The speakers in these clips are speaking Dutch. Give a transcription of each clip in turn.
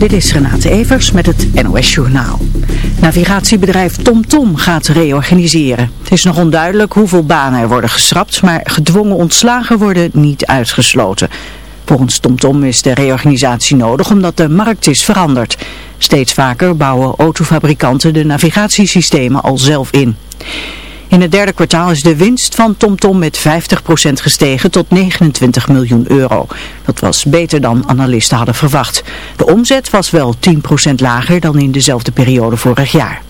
Dit is Renate Evers met het NOS Journaal. Navigatiebedrijf TomTom gaat reorganiseren. Het is nog onduidelijk hoeveel banen er worden geschrapt, maar gedwongen ontslagen worden niet uitgesloten. Volgens TomTom is de reorganisatie nodig omdat de markt is veranderd. Steeds vaker bouwen autofabrikanten de navigatiesystemen al zelf in. In het derde kwartaal is de winst van TomTom met 50% gestegen tot 29 miljoen euro. Dat was beter dan analisten hadden verwacht. De omzet was wel 10% lager dan in dezelfde periode vorig jaar.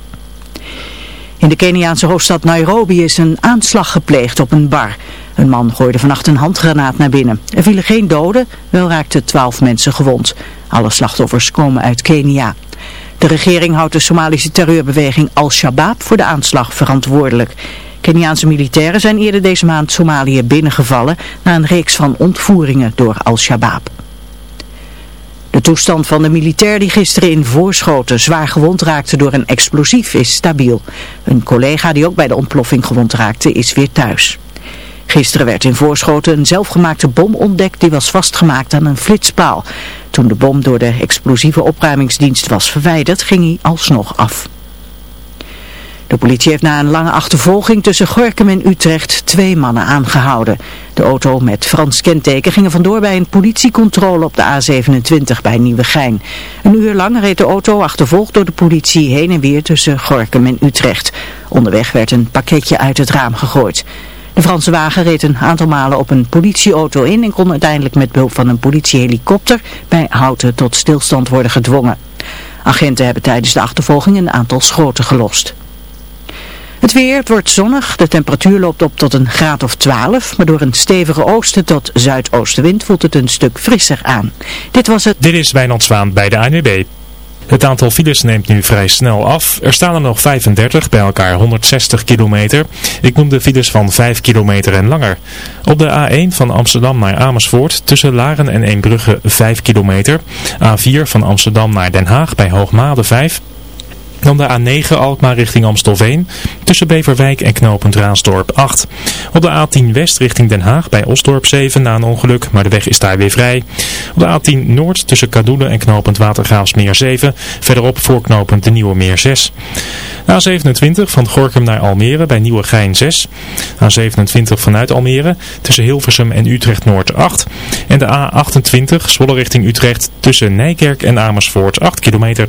In de Keniaanse hoofdstad Nairobi is een aanslag gepleegd op een bar. Een man gooide vannacht een handgranaat naar binnen. Er vielen geen doden, wel raakten 12 mensen gewond. Alle slachtoffers komen uit Kenia. De regering houdt de Somalische terreurbeweging Al-Shabaab voor de aanslag verantwoordelijk. Keniaanse militairen zijn eerder deze maand Somalië binnengevallen na een reeks van ontvoeringen door Al-Shabaab. De toestand van de militair die gisteren in Voorschoten zwaar gewond raakte door een explosief is stabiel. Een collega die ook bij de ontploffing gewond raakte is weer thuis. Gisteren werd in Voorschoten een zelfgemaakte bom ontdekt die was vastgemaakt aan een flitspaal. Toen de bom door de explosieve opruimingsdienst was verwijderd, ging hij alsnog af. De politie heeft na een lange achtervolging tussen Gorkum en Utrecht twee mannen aangehouden. De auto met Frans kenteken ging vandoor bij een politiecontrole op de A27 bij Nieuwegein. Een uur lang reed de auto achtervolgd door de politie heen en weer tussen Gorkum en Utrecht. Onderweg werd een pakketje uit het raam gegooid. De Franse wagen reed een aantal malen op een politieauto in en kon uiteindelijk met behulp van een politiehelikopter bij Houten tot stilstand worden gedwongen. Agenten hebben tijdens de achtervolging een aantal schoten gelost. Het weer, het wordt zonnig, de temperatuur loopt op tot een graad of 12, maar door een stevige oosten tot zuidoostenwind voelt het een stuk frisser aan. Dit was het. Dit is Wijnand Zwaan bij de ANWB. Het aantal files neemt nu vrij snel af. Er staan er nog 35, bij elkaar 160 kilometer. Ik noem de files van 5 kilometer en langer. Op de A1 van Amsterdam naar Amersfoort tussen Laren en Eembrugge 5 kilometer. A4 van Amsterdam naar Den Haag bij Hoogmade 5 dan de A9 Alkmaar richting Amstelveen. Tussen Beverwijk en knooppunt Raasdorp 8. Op de A10 West richting Den Haag bij Osdorp 7 na een ongeluk. Maar de weg is daar weer vrij. Op de A10 Noord tussen Kadoelen en knooppunt Watergraafsmeer 7. Verderop voor knooppunt de Nieuwe Meer 6. A27 van Gorkum naar Almere bij Nieuwegein 6. A27 vanuit Almere tussen Hilversum en Utrecht Noord 8. En de A28 Zwolle richting Utrecht tussen Nijkerk en Amersfoort 8 kilometer.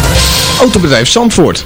Autobedrijf Zandvoort,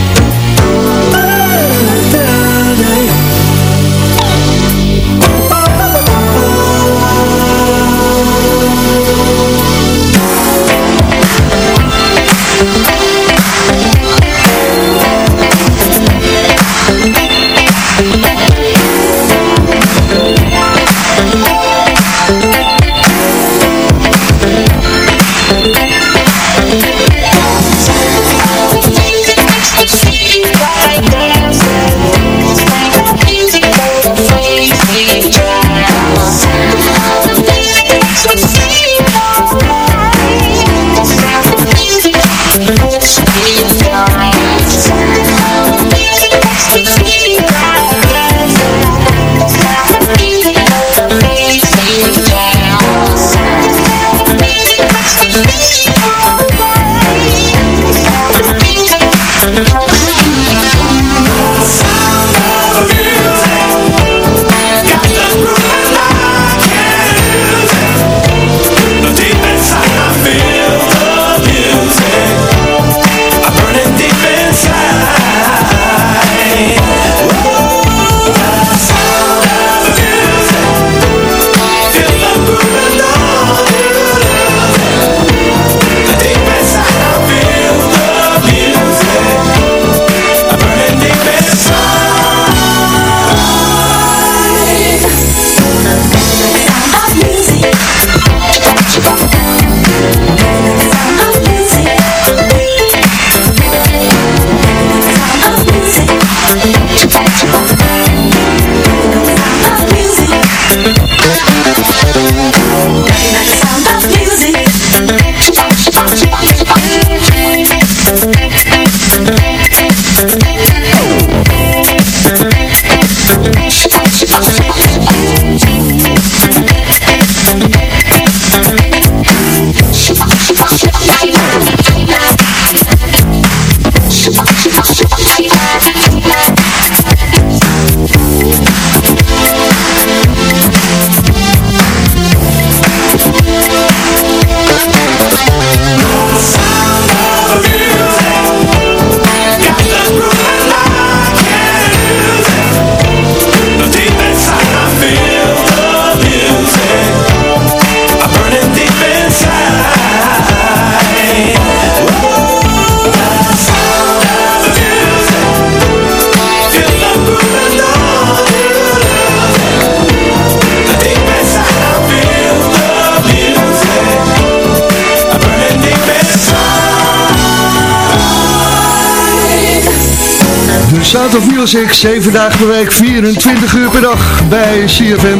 Sound of Music, 7 dagen per week, 24 uur per dag bij CFM.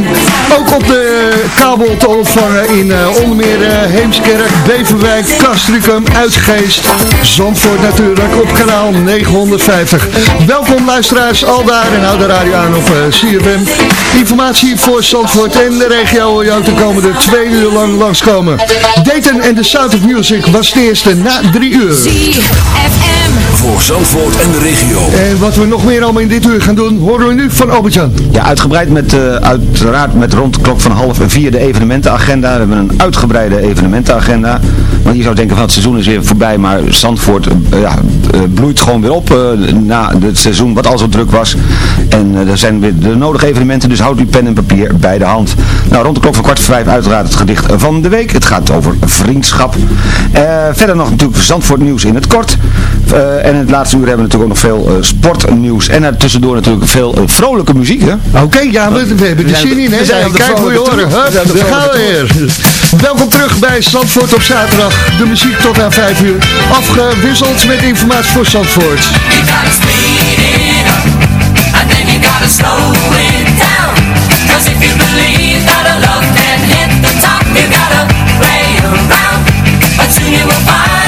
Ook op de kabel te ontvangen in uh, onder meer uh, Heemskerk, Beverwijk, Castricum, Uitgeest, Zandvoort natuurlijk op kanaal 950. Welkom luisteraars, al daar en hou de radio aan op uh, CFM. Informatie voor Zandvoort en de regio wil je de komende twee uur lang langskomen. Dayton en de Sound of Music was de eerste na drie uur. Voor Zandvoort en de regio. En wat we nog meer allemaal in dit uur gaan doen, horen we nu van Albert-Jan. Ja, uitgebreid met, uh, uiteraard met rond de klok van half en vier de evenementenagenda. We hebben een uitgebreide evenementenagenda. Want je zou denken van het seizoen is weer voorbij, maar Zandvoort uh, ja, uh, bloeit gewoon weer op na het seizoen wat al zo druk was. En er zijn weer de nodige evenementen, dus houd uw pen en papier bij de hand. Nou, rond de klok van kwart voor vijf uiteraard het gedicht van de week. Het gaat over vriendschap. verder nog natuurlijk Zandvoort nieuws in het kort. en in het laatste uur hebben we natuurlijk ook nog veel uh, sportnieuws. En er tussendoor natuurlijk veel uh, vrolijke muziek. Oké, okay, ja, we, we, hebben de zin in. Hè? Kijk hoe je horen. We gaan weer. Welkom terug bij Zandvoort op zaterdag. De muziek tot aan 5 uur. Afgewisseld met informatie voor Zandvoort. You will find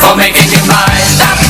for making your mind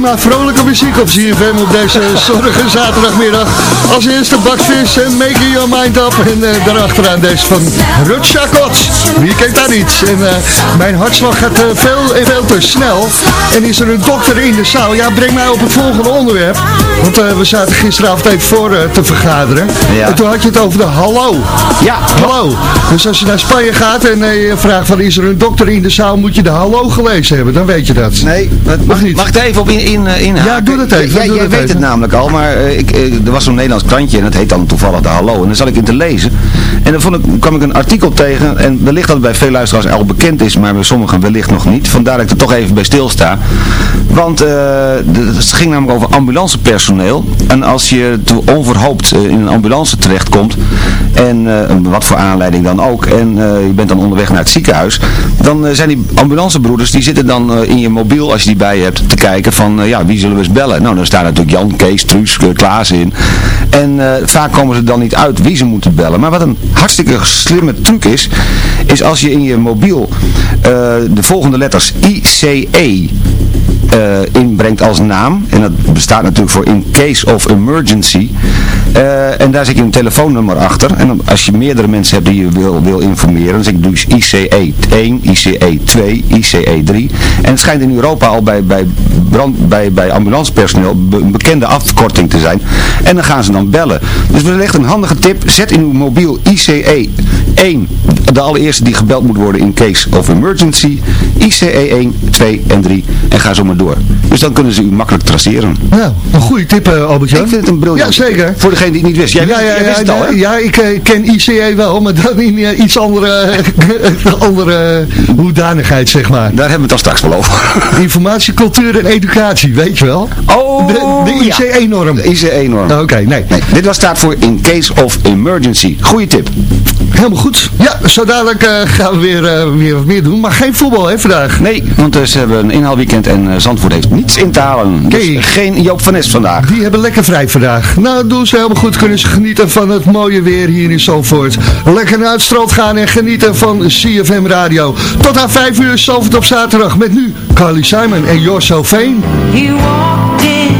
Alleen maar vrolijke muziek op ZFM op deze zonnige zaterdagmiddag. Als eerste bakvis en Making Your Mind Up. En eh, daarachteraan deze van Rutja Kots. Wie kent dat niet? En eh, mijn hartslag gaat eh, veel en veel te snel. En is er een dokter in de zaal? Ja, breng mij op het volgende onderwerp. Want we zaten gisteravond even voor te vergaderen. Ja. En toen had je het over de hallo. Ja, Hallo. Dus als je naar Spanje gaat en je vraagt van is er een dokter in de zaal, moet je de hallo gelezen hebben. Dan weet je dat. Nee, wat- mag, niet? mag ik even op in, in, eh, inhaken? Ja, doe dat even, doe jij dat weet even. het namelijk al, maar eh, ik, eh, er was zo'n Nederlands krantje en dat heet dan toevallig de Hallo. En daar zat ik in te lezen. En dan vond ik, kwam ik een artikel tegen. En wellicht dat het bij veel luisteraars al bekend is, maar bij sommigen wellicht nog niet. Vandaar dat ik er toch even bij stilsta. Want eh, het ging namelijk over ambulancepersoneel. En als je onverhoopt eh, in een ambulance terechtkomt, en eh, wat voor aanleiding dan ook, en je bent dan onderweg naar het ziekenhuis, dan zijn die ambulancebroeders, die zitten dan in je mobiel, als je die bij je hebt, te kijken van, ja, wie zullen we eens bellen? Nou, dan staan natuurlijk Jan, Kees, Truus, Klaas in. En vaak komen ze dan niet uit wie ze moeten bellen. Maar wat een hartstikke slimme truc is, is als je in je mobiel eh, de volgende letters ICE inbrengt als naam. En dat bestaat natuurlijk voor in case of emergency. Eh, en daar zet je een telefoonnummer achter. En als je meerdere mensen hebt die je wil, wil informeren, dan zeg je dus ICE 1, ICE 2, ICE 3. En het schijnt in Europa al bij, bij, brand, bij, bij ambulancepersoneel een bekende afkorting te zijn. En dan gaan ze dan bellen. Dus wellicht een handige tip. Zet in uw mobiel ICE 1, de allereerste die gebeld moet worden in case of emergency. ICE 1, 2 en 3. En ga zo maar door. Dus dan kunnen ze u makkelijk traceren. Nou, een goede tip, eh, Albert-Jan. Ik vind het een briljant. Ja, zeker. Voor degene die het niet wist. Jij, ja, ja, jij wist ja, het al, hè? ja, ik eh, ken ICE wel, maar dan in eh, iets andere, andere hoedanigheid, zeg maar. Daar hebben we het dan straks wel over. Informatie, cultuur en educatie, weet je wel? Oh, De, de ICE-norm. De ICE-norm. Oké, nee. Nee, dit was staat voor in case of emergency. Goeie tip. Helemaal goed. Ja, zo dadelijk eh, gaan we weer, eh, weer wat meer doen. Maar geen voetbal, hè, vandaag. Nee, want eh, ze hebben een inhaalweekend en eh, Zandvoort heeft niets in te halen. Dus Oké. geen Joop van Nes vandaag. Die hebben lekker vrij vandaag. Nou, doen ze helemaal goed. Kunnen ze genieten van het mooie weer hier in Zandvoort. Lekker naar het strand gaan en genieten van CFM Radio. Tot aan 5 uur Zandvoort op zaterdag. Met nu Carly Simon en walked into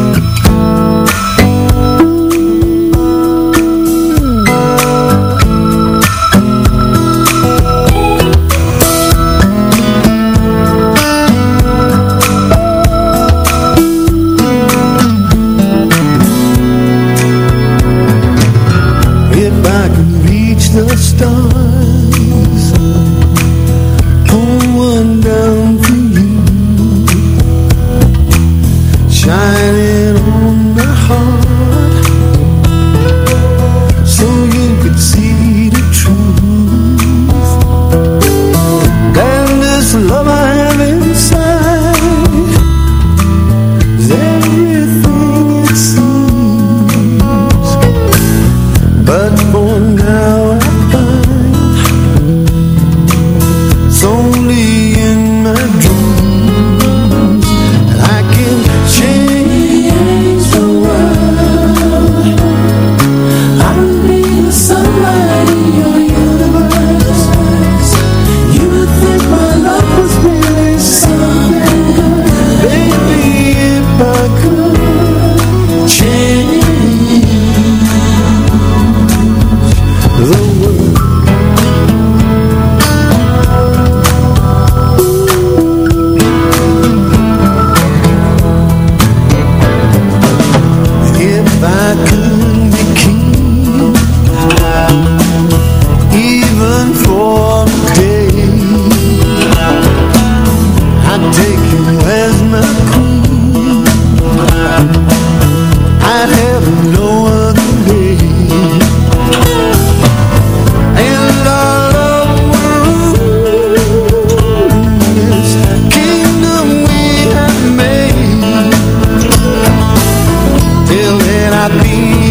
not be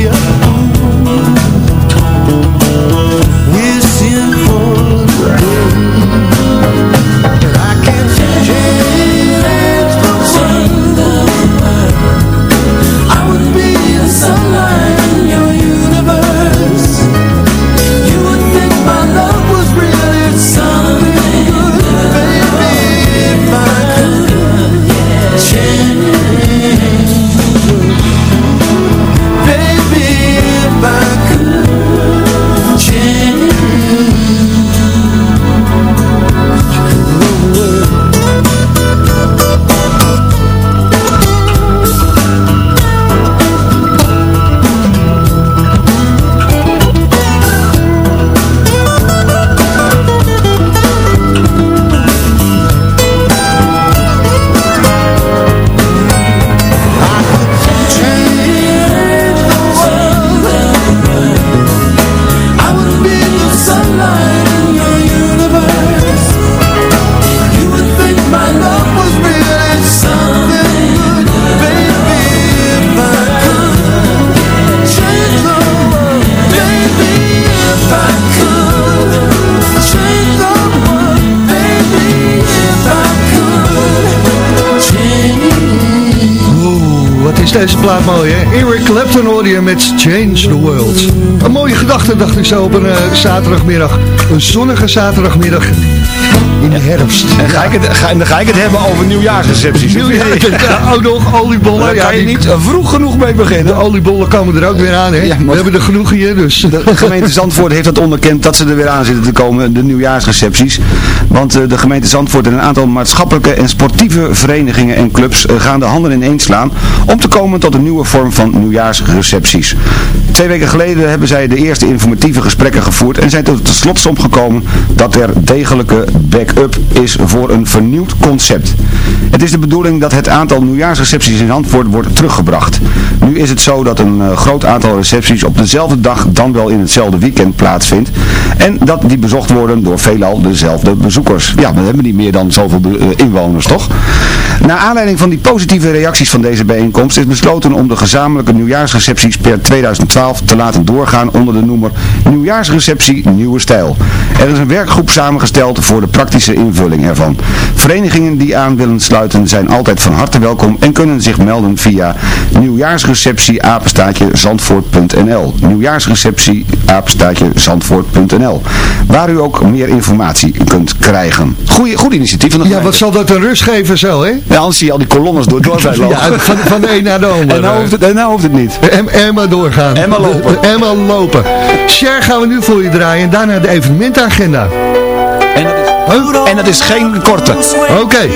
Change the World. Een mooie gedachte, dacht ik zo, op een eh, zaterdagmiddag. Een zonnige zaterdagmiddag in de herfst. En, ga ik het, ga, dan ga ik het hebben over nieuwjaarsrecepties. Ja, ook nog oliebollen. Daar kan je niet vroeg genoeg mee De beginnen. oliebollen komen er ook weer aan, hè? We hebben er genoeg hier, dus... De gemeente Zandvoort heeft dat onderkend dat ze er weer aan zitten te komen, de nieuwjaarsrecepties. Want eh, de gemeente Zandvoort en een aantal maatschappelijke en sportieve verenigingen en clubs eh, gaan de handen ineens slaan om te komen tot een nieuwe vorm van nieuwjaarsrecepties. Twee weken geleden hebben zij de eerste informatieve gesprekken gevoerd en zijn tot de slotsom gekomen dat er degelijke back-up is voor een vernieuwd concept. Het is de bedoeling dat het aantal nieuwjaarsrecepties in Zandvoort wordt teruggebracht. Nu is het zo dat een eh, groot aantal recepties op dezelfde dag dan wel in hetzelfde weekend plaatsvindt. En dat die bezocht worden door veelal dezelfde bezoekers. Ja, we hebben niet meer dan zoveel eh, inwoners, toch? Naar aanleiding van die positieve reacties van deze bijeenkomst is besloten om de gezamenlijke nieuwjaarsrecepties per 2012 te laten doorgaan onder de noemer Nieuwjaarsreceptie Nieuwe Stijl. Er is een werkgroep samengesteld voor de praktische invulling ervan. Verenigingen die aan willen sluiten zijn altijd van harte welkom en kunnen zich melden via nieuwjaarsreceptie apenstaatje zandvoort.nl nieuwjaarsreceptie apenstaatje zandvoort.nl waar u ook meer informatie kunt krijgen. Goeie, goed initiatief van de Ja, wat zal dat een rust geven zo, hè? Ja, anders zie je al die kolonnes door het lopen. Van, de een naar de ander. En nou hoeft het, nou het niet. En, en maar doorgaan. En maar lopen. En lopen. Cher gaan we nu voor je draaien en daarna de evenementagenda. En dat is geen korte. Oké.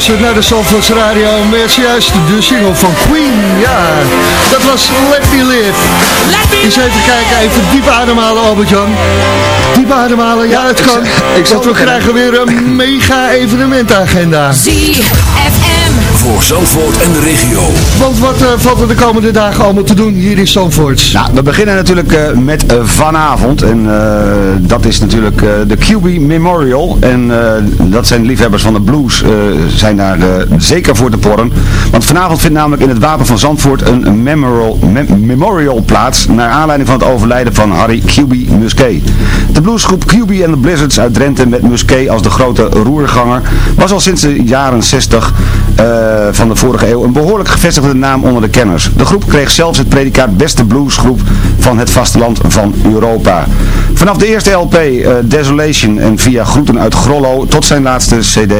Je luistert naar de Zandvoorts Radio met juist de single van Queen. Ja, dat was Let Me Live. Eens even kijken, even diep ademhalen Albert-Jan. Diep ademhalen, ja het kan. ik zal Want we krijgen weer een mega evenementagenda. ZFM. Voor Zandvoort en de regio. Want wat eh, valt er de komende dagen allemaal te doen hier in Zandvoort? Nou, we beginnen natuurlijk eh, met eh, vanavond. En eh, dat is natuurlijk eh, de QB Memorial. En eh, dat zijn liefhebbers van de blues, eh, zijn daar zeker voor te porren. Want vanavond vindt namelijk in het Wapen van Zandvoort een memorial, mem- memorial plaats. Naar aanleiding van het overlijden van Harry QB Musquet. De bluesgroep QB en de Blizzards uit Drenthe met Musquet als de grote roerganger was al sinds de jaren 60 eh, van de vorige eeuw een behoorlijk gevestigde naam onder de kenners. De groep kreeg zelfs het predicaat beste bluesgroep van het vasteland van Europa. Vanaf de eerste LP eh, Desolation en via Groeten uit Grollo tot zijn laatste CD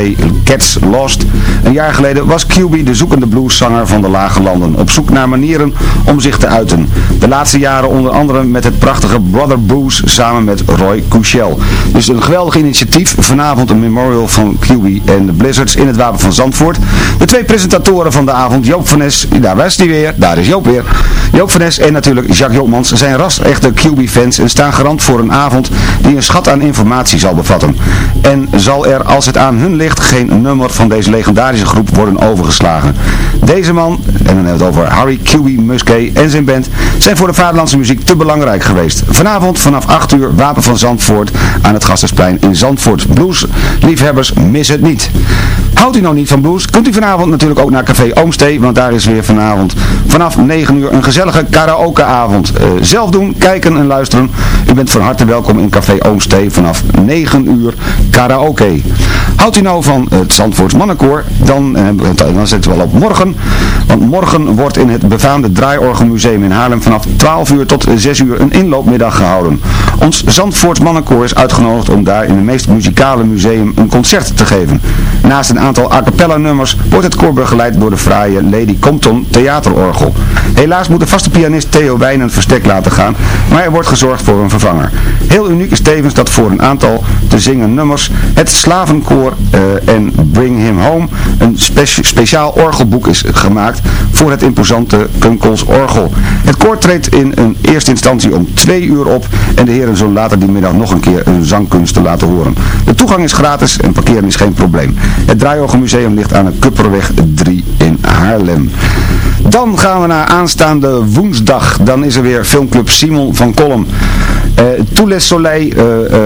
Cats Lost een jaar geleden was QB de zoekende blueszanger van de lage landen op zoek naar manieren om zich te uiten. De laatste jaren onder andere met het prachtige Brother Blues samen met Roy Couchel. Dus een geweldig initiatief. Vanavond een memorial van QB en de Blizzards in het Wapen van Zandvoort. De presentatoren van de avond, Joop van Nes, daar was hij weer, daar is Joop weer. Joop van Nes en natuurlijk Jacques Jopmans zijn ras echte QB-fans en staan garant voor een avond die een schat aan informatie zal bevatten. En zal er, als het aan hun ligt, geen nummer van deze legendarische groep worden overgeslagen. Deze man, en dan hebben we het over Harry QB Musquet en zijn band, zijn voor de vaderlandse muziek te belangrijk geweest. Vanavond vanaf 8 uur Wapen van Zandvoort aan het Gastersplein in Zandvoort. Blues, liefhebbers, mis het niet. Houdt u nou niet van blues, kunt u vanavond natuurlijk ook naar Café Oomstee, want daar is weer vanavond vanaf 9 uur een gezellige karaokeavond. Eh zelf doen, kijken en luisteren. U bent van harte welkom in Café Oomstee vanaf 9 uur karaoke. Houdt u nou van het Zandvoorts Mannenkoor, dan, eh, dan zetten we wel op morgen. Want morgen wordt in het befaamde Draaiorgelmuseum in Haarlem vanaf 12 uur tot 6 uur een inloopmiddag gehouden. Ons Zandvoorts Mannenkoor is uitgenodigd om daar in het meest muzikale museum een concert te geven. Naast een aantal a cappella nummers wordt het koor begeleid door de fraaie Lady Compton theaterorgel. Helaas moet de vaste pianist Theo Wijn een verstek laten gaan, maar er wordt gezorgd voor een vervanger. Heel uniek is tevens dat voor een aantal te zingen nummers het Slavenkoor eh, en Bring Him Home een spe- speciaal orgelboek is gemaakt voor het imposante Kunkels orgel. Het koor treedt in een eerste instantie om twee uur op en de heren zullen later die middag nog een keer hun zangkunsten laten horen. De toegang is gratis en parkeren is geen probleem. Het Draaiorgelmuseum ligt aan de Kupperweg 3 in Haarlem. Dan gaan we naar aanstaande woensdag. Dan is er weer filmclub Simon van Kolm. Eh Tous les Soleil eh, eh,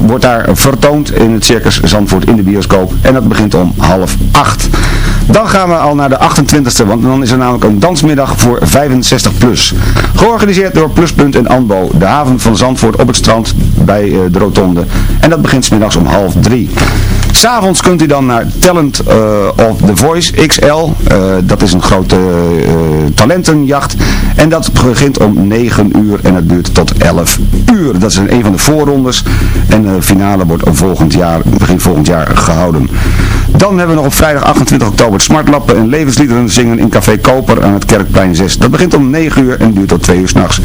wordt daar vertoond in het Circus Zandvoort in de bioscoop. En dat begint om half acht. Dan gaan we al naar de 28e, want dan is er namelijk een dansmiddag voor 65 plus. Georganiseerd door Pluspunt en Anbo, de haven van Zandvoort op het strand bij eh, de rotonde. En dat begint middags om half drie. S'avonds kunt u dan naar Talent eh, of The Voice XL. Eh, dat is een grote talentenjacht. En dat begint om 9 uur en het duurt tot 11 uur. Dat is een van de voorrondes. En de finale wordt volgend jaar, begin volgend jaar gehouden. Dan hebben we nog op vrijdag 28 oktober Smartlappen en levensliederen zingen in Café Koper aan het Kerkplein 6. Dat begint om 9 uur en duurt tot 2 uur s'nachts.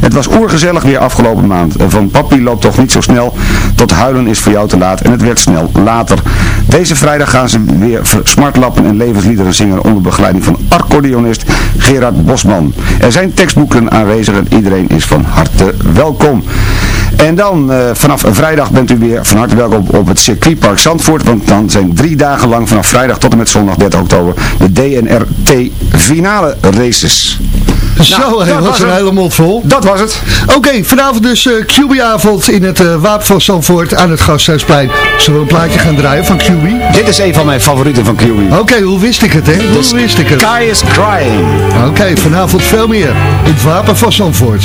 Het was oergezellig weer afgelopen maand. Van papi loopt toch niet zo snel. Tot huilen is voor jou te laat en het werd snel later. Deze vrijdag gaan ze weer smartlappen en levensliederen zingen onder begeleiding van accordeonist Gerard Bosman. Er zijn tekstboeken aanwezig en iedereen is van harte welkom. En dan eh, vanaf vrijdag bent u weer van harte welkom op het circuitpark Zandvoort. Want dan zijn drie dagen lang vanaf vrijdag tot en met zondag 30 oktober de DNRT finale races. Zo, Nou, dat was een het. hele mond vol. Dat was het. Oké, vanavond dus eh QB-avond in het eh, Wapen van Zandvoort aan het Gasthuisplein. Zullen we een plaatje gaan draaien van QB? Dit is een van mijn favorieten van QB. Oké, hoe wist ik het, hè? Hoe Dus wist ik het? Sky is crying. Oké, vanavond veel meer in het Wapen van Zandvoort.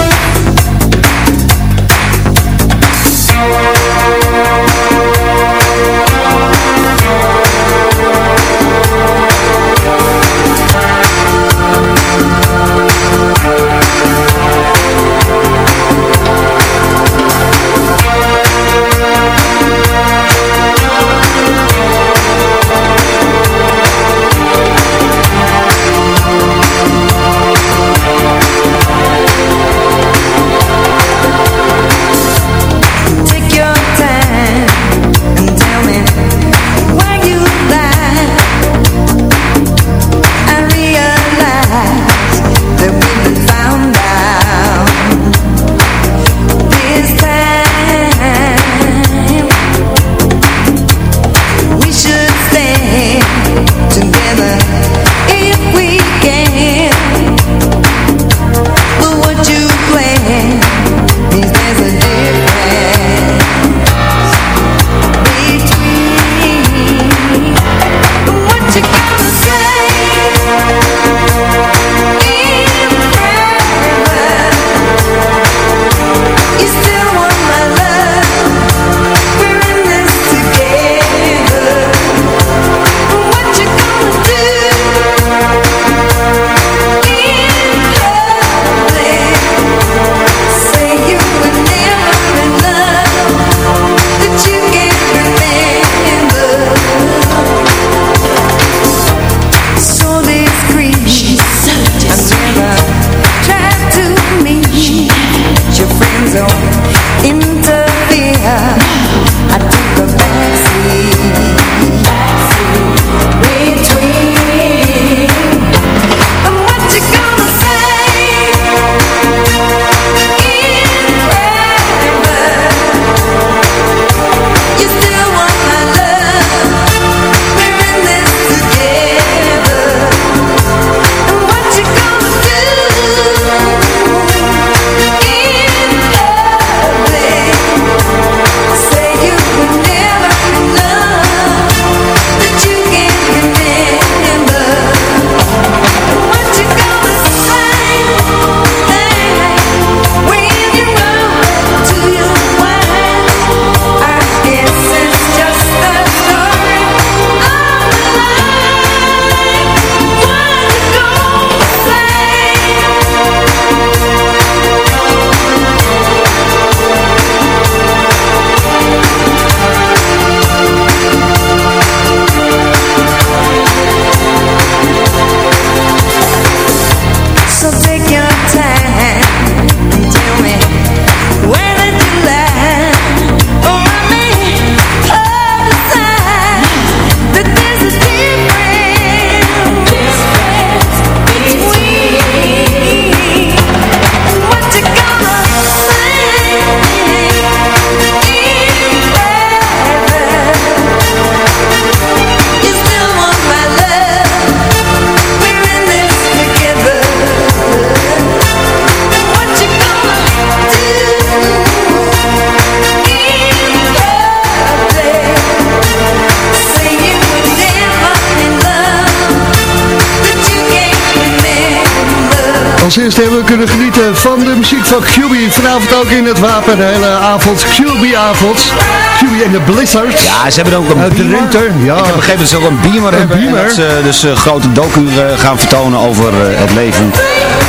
Als eerste hebben we kunnen genieten van de muziek van QB. Vanavond ook in het wapen, de hele avond. QB-avond. QB en de Blizzards. Ja, ze hebben ook een Uit de beamer. winter, ja. Ik heb begrepen dat ze ook een beamer hebben. beamer. En dat ze dus een grote docu eh, gaan vertonen over eh, het leven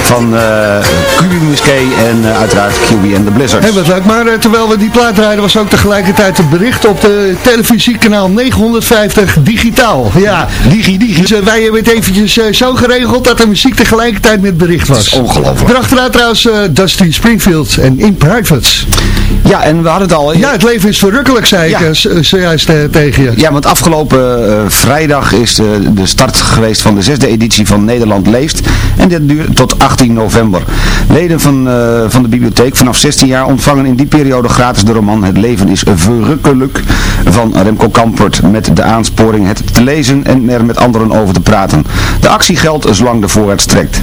van eh QB Musquet en eh, uiteraard QB en de Blizzards. Heel wat leuk. Maar eh, terwijl we die plaat draaiden was ook tegelijkertijd een bericht op de televisiekanaal 950 digitaal. Ja, digi digi. Dus eh, wij hebben het eventjes eh, zo geregeld dat de muziek tegelijkertijd met bericht was. ongelooflijk. Erachteraan trouwens eh, Dusty Springfield en In Private. Ja, en we hadden het al... Ja, het leven is verrukkelijk, zei Ja. ik eh, zojuist eh, tegen je. Ja, want afgelopen eh, vrijdag is de, de start geweest van de zesde editie van Nederland Leeft. En dit duurt tot 18 november. Leden van, van de bibliotheek vanaf 16 jaar ontvangen in die periode gratis de roman Het leven is verrukkelijk van Remco Kampert. Met de aansporing het te lezen en er met anderen over te praten. De actie geldt zolang de voorraad strekt.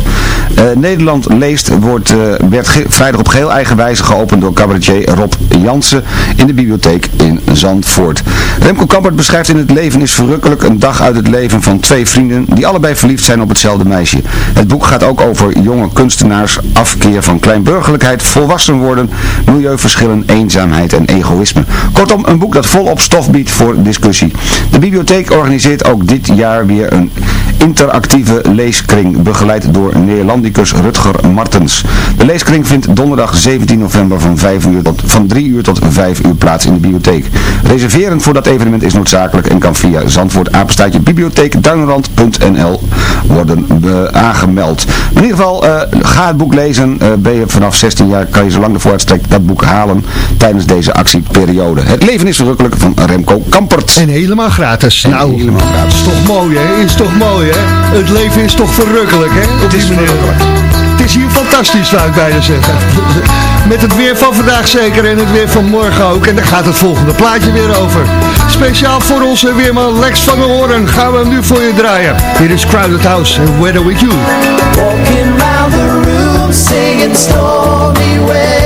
Nederland Leest wordt, werd vrijdag op geheel eigen wijze geopend door cabaretier Rob Jansen in de bibliotheek in Zandvoort. Remco Kampert beschrijft in Het leven is verrukkelijk een dag uit het leven van twee vrienden die allebei verliefd zijn op hetzelfde meisje. Het boek gaat ook over jonge kunstenaars, afkeer van kleinburgerlijkheid, volwassen worden, milieuverschillen, eenzaamheid en egoïsme. Kortom, een boek dat volop stof biedt voor discussie. De bibliotheek organiseert ook dit jaar weer een interactieve leeskring, begeleid door Neerlandicus Rutger Martens. De leeskring vindt donderdag 17 november van, 5 uur tot, van 3 uur tot 5 uur plaats in de bibliotheek. Reserveren voor dat evenement is noodzakelijk en kan via Zandvoort apenstaatje bibliotheekduinrand.nl worden aangemeld. In ieder geval, eh, ga het boek lezen. Eh, ben je vanaf 16 jaar, kan je zolang de vooruitstrekt dat boek halen tijdens deze actieperiode. Het leven is verrukkelijk van Remco Kampert. En helemaal gratis. En nou, helemaal gratis. is toch mooi hè? Is toch mooi hè? Het leven is toch verrukkelijk hè? Op die manier. Is hier fantastisch zou ik bijna zeggen. Met het weer van vandaag zeker en het weer van morgen ook. En daar gaat het volgende plaatje weer over. Speciaal voor onze weerman Lex van der Hoorn gaan we hem nu voor je draaien. Hier is Crowded House en Weather With You. Walking round the room singing stormy weather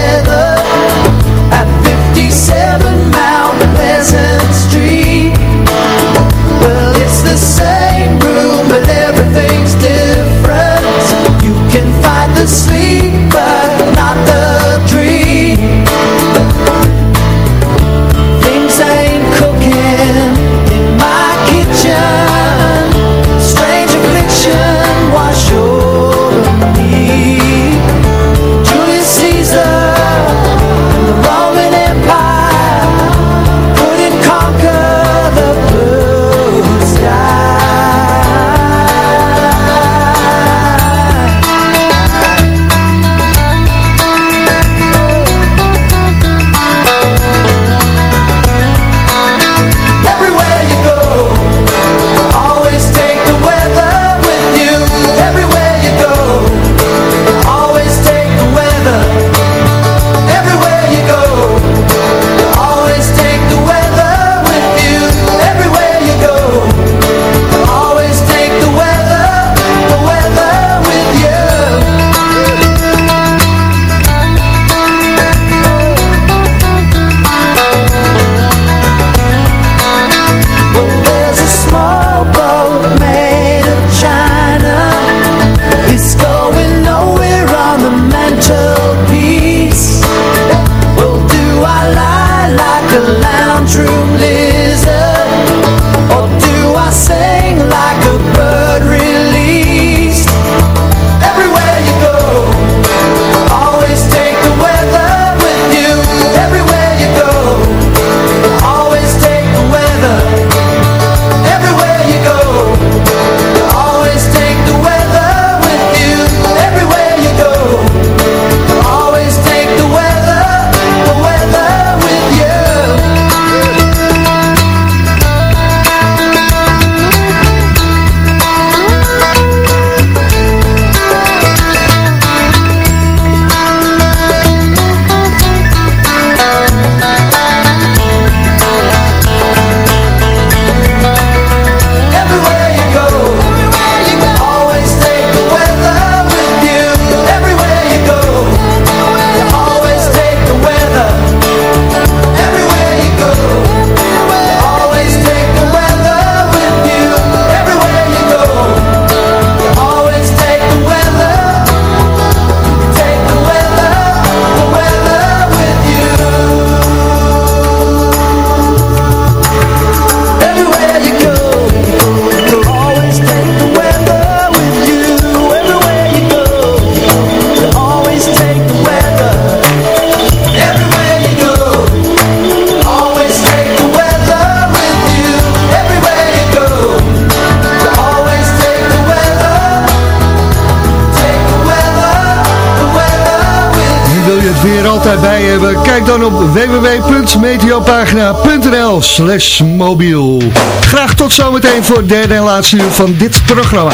www.meteopagina.nl slash mobiel. Graag tot zometeen voor het derde en laatste uur van dit programma.